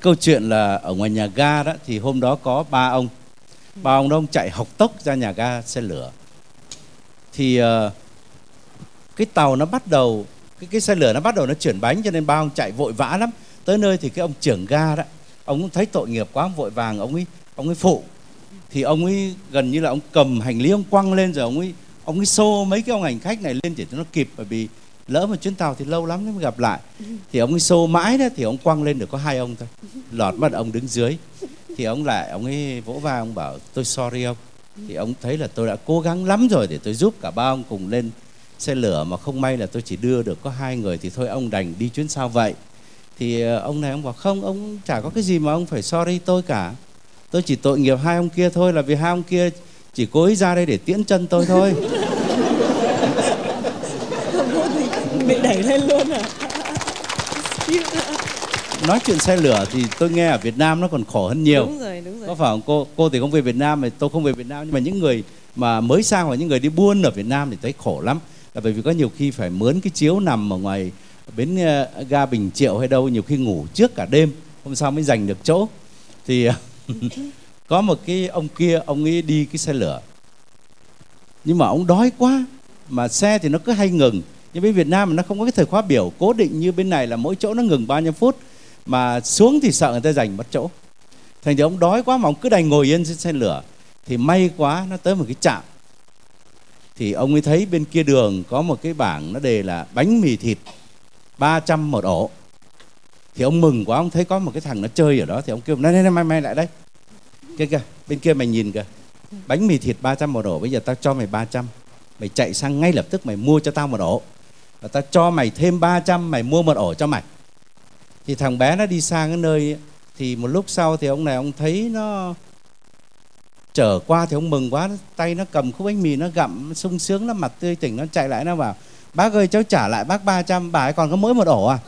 câu chuyện là ở ngoài nhà ga đó thì hôm đó có ba ông. Ba ông đó ông chạy học tốc ra nhà ga xe lửa. Thì uh, cái tàu nó bắt đầu cái cái xe lửa nó bắt đầu nó chuyển bánh cho nên ba ông chạy vội vã lắm. Tới nơi thì cái ông trưởng ga đó ông cũng thấy tội nghiệp quá ông vội vàng ông ấy ông ấy phụ. Thì ông ấy gần như là ông cầm hành lý ông quăng lên rồi ông ấy ông ấy xô mấy cái ông hành khách này lên để cho nó kịp bởi vì lỡ một chuyến tàu thì lâu lắm mới gặp lại. Thì ông ấy xô mãi đó thì ông quăng lên được có hai ông thôi. Lọt mất ông đứng dưới. Thì ông lại ông ấy vỗ vai ông bảo tôi sorry ông. Thì ông thấy là tôi đã cố gắng lắm rồi để tôi giúp cả ba ông cùng lên xe lửa mà không may là tôi chỉ đưa được có hai người thì thôi ông đành đi chuyến sau vậy. Thì ờ, ông này ông bảo không ông chả có cái gì mà ông phải sorry tôi cả. Tôi chỉ tội nghiệp hai ông kia thôi là vì hai ông kia chỉ cố ý ra đây để tiễn chân tôi thôi bị đẩy lên luôn à? Nói chuyện xe lửa thì tôi nghe ở Việt Nam nó còn khổ hơn nhiều. Đúng rồi đúng rồi. Có phải không? Cô cô thì không về Việt Nam mà tôi không về Việt Nam. Nhưng mà những người mà mới sang và những người đi buôn ở Việt Nam thì thấy khổ lắm. Là bởi vì có nhiều khi phải mướn cái chiếu nằm ở ngoài bến ờ, ga Bình Triệu hay đâu nhiều khi ngủ trước cả đêm. Hôm sau mới giành được chỗ. Thì có một cái ông kia ông ấy đi cái xe lửa. Nhưng mà ông đói quá. Mà xe thì nó cứ hay ngừng nhưng bên Việt Nam mà nó không có cái thời khóa biểu cố định như bên này là mỗi chỗ nó ngừng bao nhiêu phút mà xuống thì sợ người ta giành mất chỗ. Thành thì ông đói quá mà ông cứ đành ngồi yên trên xe lửa thì may quá nó tới một cái trạm. Thì ông ấy thấy bên kia đường có một cái bảng nó đề là bánh mì thịt 300 một ổ. Thì ông mừng quá ông thấy có một cái thằng nó chơi ở đó thì ông kêu này này, này mày mày lại đây. Kia kìa bên kia mày nhìn kìa. Bánh mì thịt 300 một ổ bây giờ tao cho mày 300 mày chạy sang ngay lập tức mày mua cho tao một ổ và ta cho mày thêm 300 mày mua một ổ cho mày. Thì thằng bé nó đi sang cái nơi, thì một lúc sau thì ông này, ông thấy nó trở qua thì ông mừng quá, tay nó cầm khúc bánh mì, nó gặm sung sướng lắm, mặt tươi tỉnh, nó chạy lại, nó bảo, bác ơi, cháu trả lại bác 300 bà ấy còn có mỗi một ổ à?